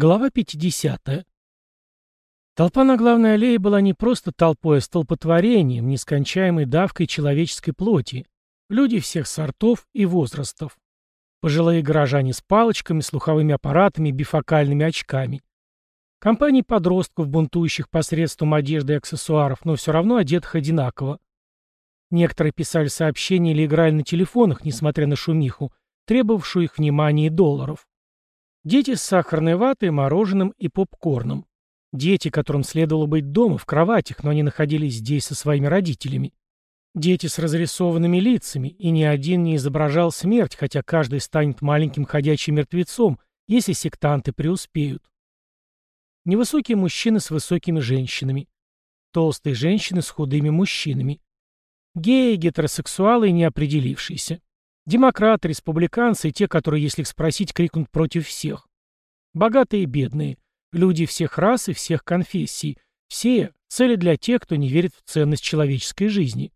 Глава 50. Толпа на главной аллее была не просто толпой, а столпотворением, нескончаемой давкой человеческой плоти. Люди всех сортов и возрастов. Пожилые горожане с палочками, слуховыми аппаратами, бифокальными очками. Компании подростков, бунтующих посредством одежды и аксессуаров, но все равно одетых одинаково. Некоторые писали сообщения или играли на телефонах, несмотря на шумиху, требовавшую их внимания и долларов. Дети с сахарной ватой, мороженым и попкорном. Дети, которым следовало быть дома, в кроватях, но они находились здесь со своими родителями. Дети с разрисованными лицами, и ни один не изображал смерть, хотя каждый станет маленьким ходячим мертвецом, если сектанты преуспеют. Невысокие мужчины с высокими женщинами. Толстые женщины с худыми мужчинами. Геи, гетеросексуалы и неопределившиеся. Демократы, республиканцы и те, которые, если их спросить, крикнут против всех. Богатые и бедные. Люди всех рас и всех конфессий. Все цели для тех, кто не верит в ценность человеческой жизни.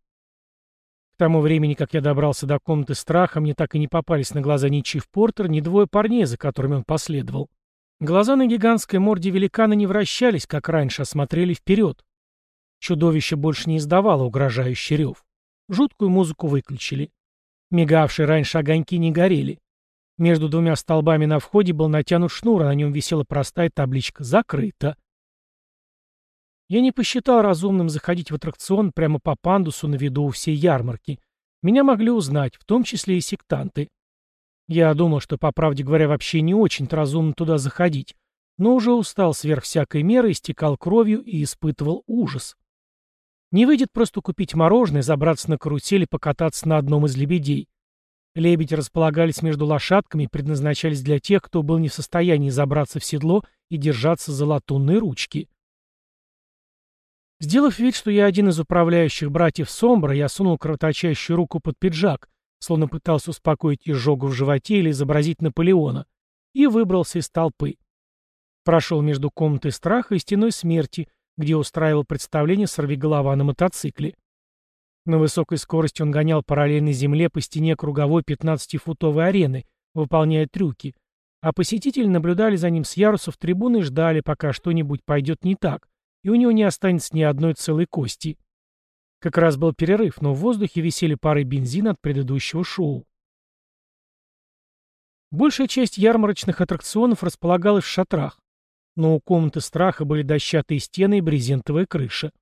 К тому времени, как я добрался до комнаты страха, мне так и не попались на глаза ни Чиф Портер, ни двое парней, за которыми он последовал. Глаза на гигантской морде великана не вращались, как раньше, а смотрели вперед. Чудовище больше не издавало угрожающий рев. Жуткую музыку выключили. Мигавшие раньше огоньки не горели. Между двумя столбами на входе был натянут шнур, а на нем висела простая табличка «Закрыто». Я не посчитал разумным заходить в аттракцион прямо по пандусу на виду у всей ярмарки. Меня могли узнать, в том числе и сектанты. Я думал, что, по правде говоря, вообще не очень-то разумно туда заходить, но уже устал сверх всякой меры, истекал кровью и испытывал ужас. Не выйдет просто купить мороженое, забраться на карусель и покататься на одном из лебедей. Лебеди располагались между лошадками и предназначались для тех, кто был не в состоянии забраться в седло и держаться за латунные ручки. Сделав вид, что я один из управляющих братьев Сомбра, я сунул кровоточащую руку под пиджак, словно пытался успокоить изжогу в животе или изобразить Наполеона, и выбрался из толпы. Прошел между комнатой страха и стеной смерти, где устраивал представление сорвиголова на мотоцикле. На высокой скорости он гонял параллельно земле по стене круговой 15-футовой арены, выполняя трюки, а посетители наблюдали за ним с ярусов трибуны и ждали, пока что-нибудь пойдет не так, и у него не останется ни одной целой кости. Как раз был перерыв, но в воздухе висели пары бензина от предыдущего шоу. Большая часть ярмарочных аттракционов располагалась в шатрах, но у комнаты страха были дощатые стены и брезентовая крыша.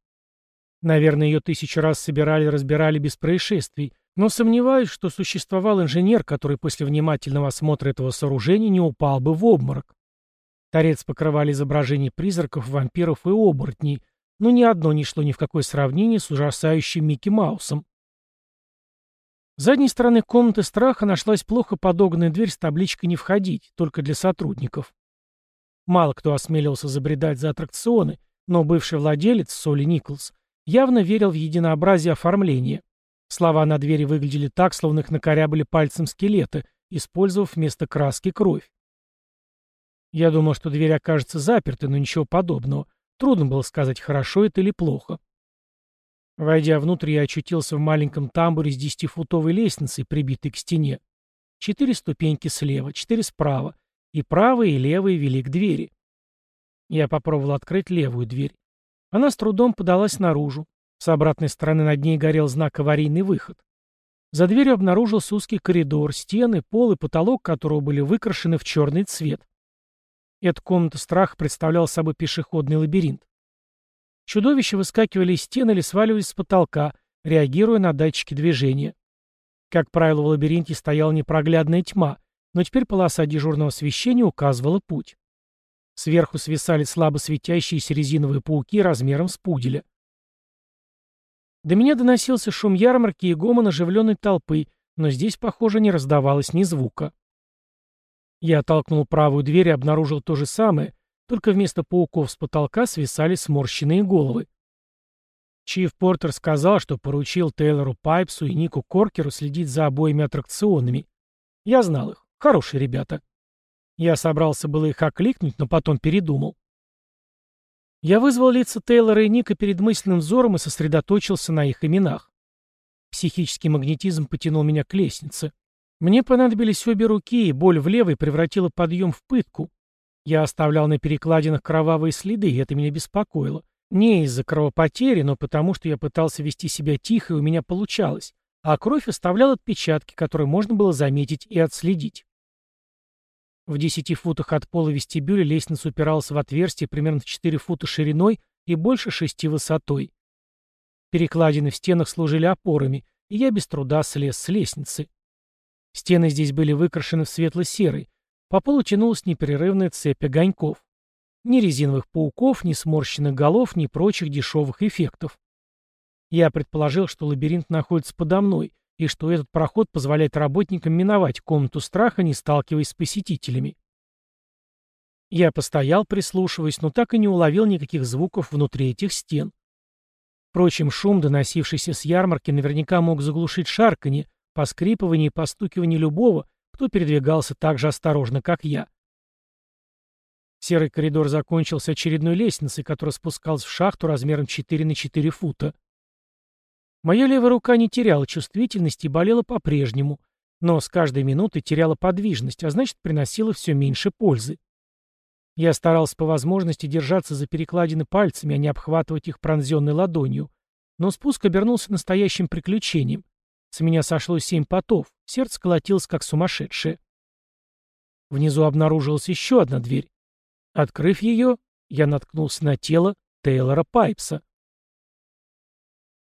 Наверное, ее тысячу раз собирали и разбирали без происшествий, но сомневаюсь, что существовал инженер, который после внимательного осмотра этого сооружения не упал бы в обморок. Торец покрывали изображения призраков, вампиров и оборотней, но ни одно не шло ни в какое сравнение с ужасающим Микки Маусом. С задней стороны комнаты страха нашлась плохо подогнанная дверь с табличкой «Не входить», только для сотрудников. Мало кто осмеливался забредать за аттракционы, но бывший владелец, Соли Николс, явно верил в единообразие оформления. Слова на двери выглядели так, словно их накорябали пальцем скелета, использовав вместо краски кровь. Я думал, что дверь окажется запертой, но ничего подобного. Трудно было сказать, хорошо это или плохо. Войдя внутрь, я очутился в маленьком тамбуре с десятифутовой лестницей, прибитой к стене. Четыре ступеньки слева, четыре справа, и правые, и левые вели к двери. Я попробовал открыть левую дверь. Она с трудом подалась наружу. С обратной стороны над ней горел знак «Аварийный выход». За дверью обнаружился узкий коридор, стены, пол и потолок которого были выкрашены в черный цвет. Эта комната страха представляла собой пешеходный лабиринт. Чудовища выскакивали из стен или сваливались с потолка, реагируя на датчики движения. Как правило, в лабиринте стояла непроглядная тьма, но теперь полоса дежурного освещения указывала путь. Сверху свисали слабо светящиеся резиновые пауки размером с пуделя. До меня доносился шум ярмарки и гомон оживленной толпы, но здесь, похоже, не раздавалось ни звука. Я оттолкнул правую дверь и обнаружил то же самое, только вместо пауков с потолка свисали сморщенные головы. Чиф Портер сказал, что поручил Тейлору Пайпсу и Нику Коркеру следить за обоими аттракционами. Я знал их. Хорошие ребята. Я собрался было их окликнуть, но потом передумал. Я вызвал лица Тейлора и Ника перед мысленным взором и сосредоточился на их именах. Психический магнетизм потянул меня к лестнице. Мне понадобились обе руки, и боль в левой превратила подъем в пытку. Я оставлял на перекладинах кровавые следы, и это меня беспокоило. Не из-за кровопотери, но потому, что я пытался вести себя тихо, и у меня получалось, а кровь оставляла отпечатки, которые можно было заметить и отследить. В десяти футах от пола вестибюля лестница упиралась в отверстие примерно в 4 фута шириной и больше шести высотой. Перекладины в стенах служили опорами, и я без труда слез с лестницы. Стены здесь были выкрашены в светло-серый. По полу тянулась непрерывная цепь огоньков. Ни резиновых пауков, ни сморщенных голов, ни прочих дешевых эффектов. Я предположил, что лабиринт находится подо мной, и что этот проход позволяет работникам миновать комнату страха, не сталкиваясь с посетителями. Я постоял, прислушиваясь, но так и не уловил никаких звуков внутри этих стен. Впрочем, шум, доносившийся с ярмарки, наверняка мог заглушить шарканье, поскрипывание и постукивание любого, кто передвигался так же осторожно, как я. Серый коридор закончился очередной лестницей, которая спускалась в шахту размером 4 на 4 фута. Моя левая рука не теряла чувствительности и болела по-прежнему, но с каждой минутой теряла подвижность, а значит, приносила все меньше пользы. Я старался по возможности держаться за перекладины пальцами, а не обхватывать их пронзенной ладонью, но спуск обернулся настоящим приключением. С меня сошло семь потов, сердце колотилось как сумасшедшее. Внизу обнаружилась еще одна дверь. Открыв ее, я наткнулся на тело Тейлора Пайпса.